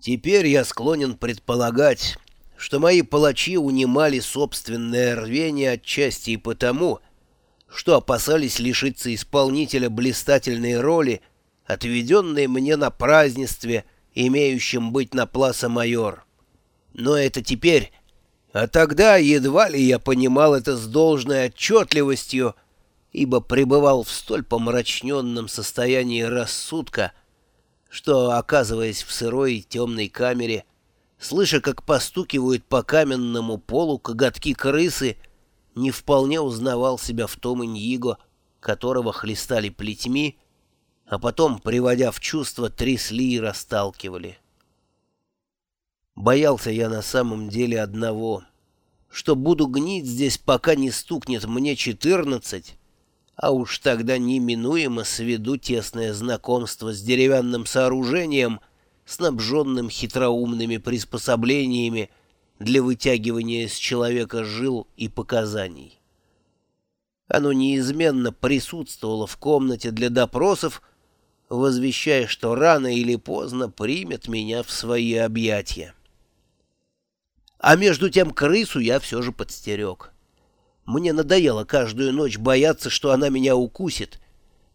Теперь я склонен предполагать, что мои палачи унимали собственное рвение отчасти и потому, что опасались лишиться исполнителя блистательной роли, отведенной мне на празднестве, имеющем быть на Пласа Майор. Но это теперь, а тогда едва ли я понимал это с должной отчетливостью, ибо пребывал в столь помрачненном состоянии рассудка, что, оказываясь в сырой и темной камере, слыша, как постукивают по каменному полу коготки крысы, не вполне узнавал себя в том Иньиго, которого хлестали плетьми, а потом, приводя в чувство, трясли и расталкивали. Боялся я на самом деле одного, что буду гнить здесь, пока не стукнет мне четырнадцать, а уж тогда неминуемо сведу тесное знакомство с деревянным сооружением, снабженным хитроумными приспособлениями для вытягивания из человека жил и показаний. Оно неизменно присутствовало в комнате для допросов, возвещая, что рано или поздно примет меня в свои объятия. А между тем крысу я все же подстерег. Мне надоело каждую ночь бояться, что она меня укусит,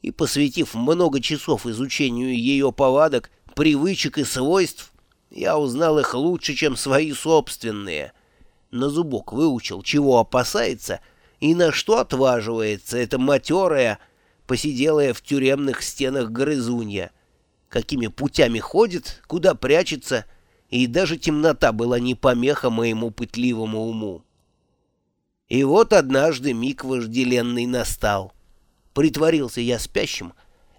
и, посвятив много часов изучению ее повадок, привычек и свойств, я узнал их лучше, чем свои собственные. На зубок выучил, чего опасается и на что отваживается эта матерая, посиделая в тюремных стенах грызунья, какими путями ходит, куда прячется, и даже темнота была не помеха моему пытливому уму. И вот однажды миг вожделенный настал. Притворился я спящим,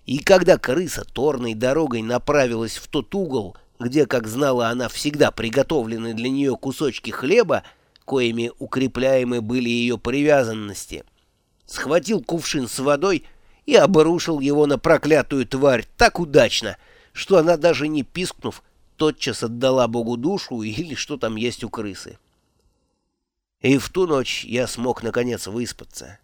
и когда крыса торной дорогой направилась в тот угол, где, как знала она, всегда приготовлены для нее кусочки хлеба, коими укрепляемы были ее привязанности, схватил кувшин с водой и обрушил его на проклятую тварь так удачно, что она, даже не пискнув, тотчас отдала Богу душу или что там есть у крысы. И в ту ночь я смог, наконец, выспаться.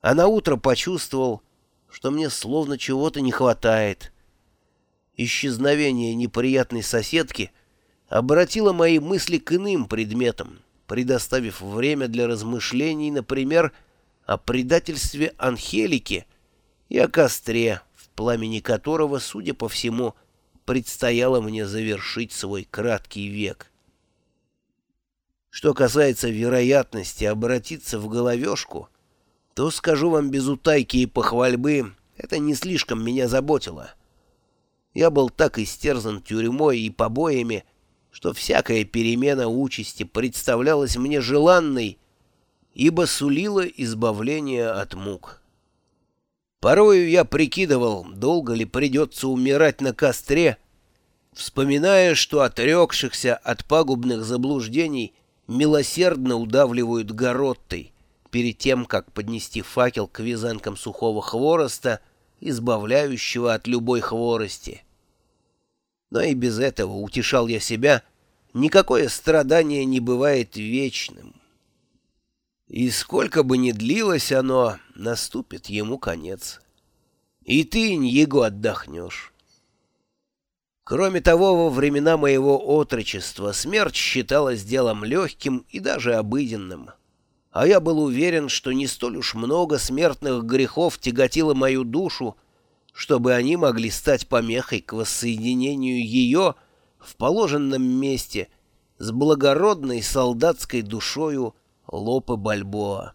А на утро почувствовал, что мне словно чего-то не хватает. Исчезновение неприятной соседки обратило мои мысли к иным предметам, предоставив время для размышлений, например, о предательстве Анхелики и о костре, в пламени которого, судя по всему, предстояло мне завершить свой краткий век. Что касается вероятности обратиться в головешку, то, скажу вам без утайки и похвальбы, это не слишком меня заботило. Я был так истерзан тюрьмой и побоями, что всякая перемена участи представлялась мне желанной, ибо сулила избавление от мук. Порою я прикидывал, долго ли придется умирать на костре, вспоминая, что отрекшихся от пагубных заблуждений милосердно удавливают гороттой перед тем, как поднести факел к вязанкам сухого хвороста, избавляющего от любой хворости. Но и без этого утешал я себя, никакое страдание не бывает вечным. И сколько бы ни длилось оно, наступит ему конец. И ты, Ньего, отдохнешь. Кроме того, во времена моего отрочества смерть считалась делом легким и даже обыденным. А я был уверен, что не столь уж много смертных грехов тяготило мою душу, чтобы они могли стать помехой к воссоединению ее в положенном месте с благородной солдатской душою Лопы Бальбоа.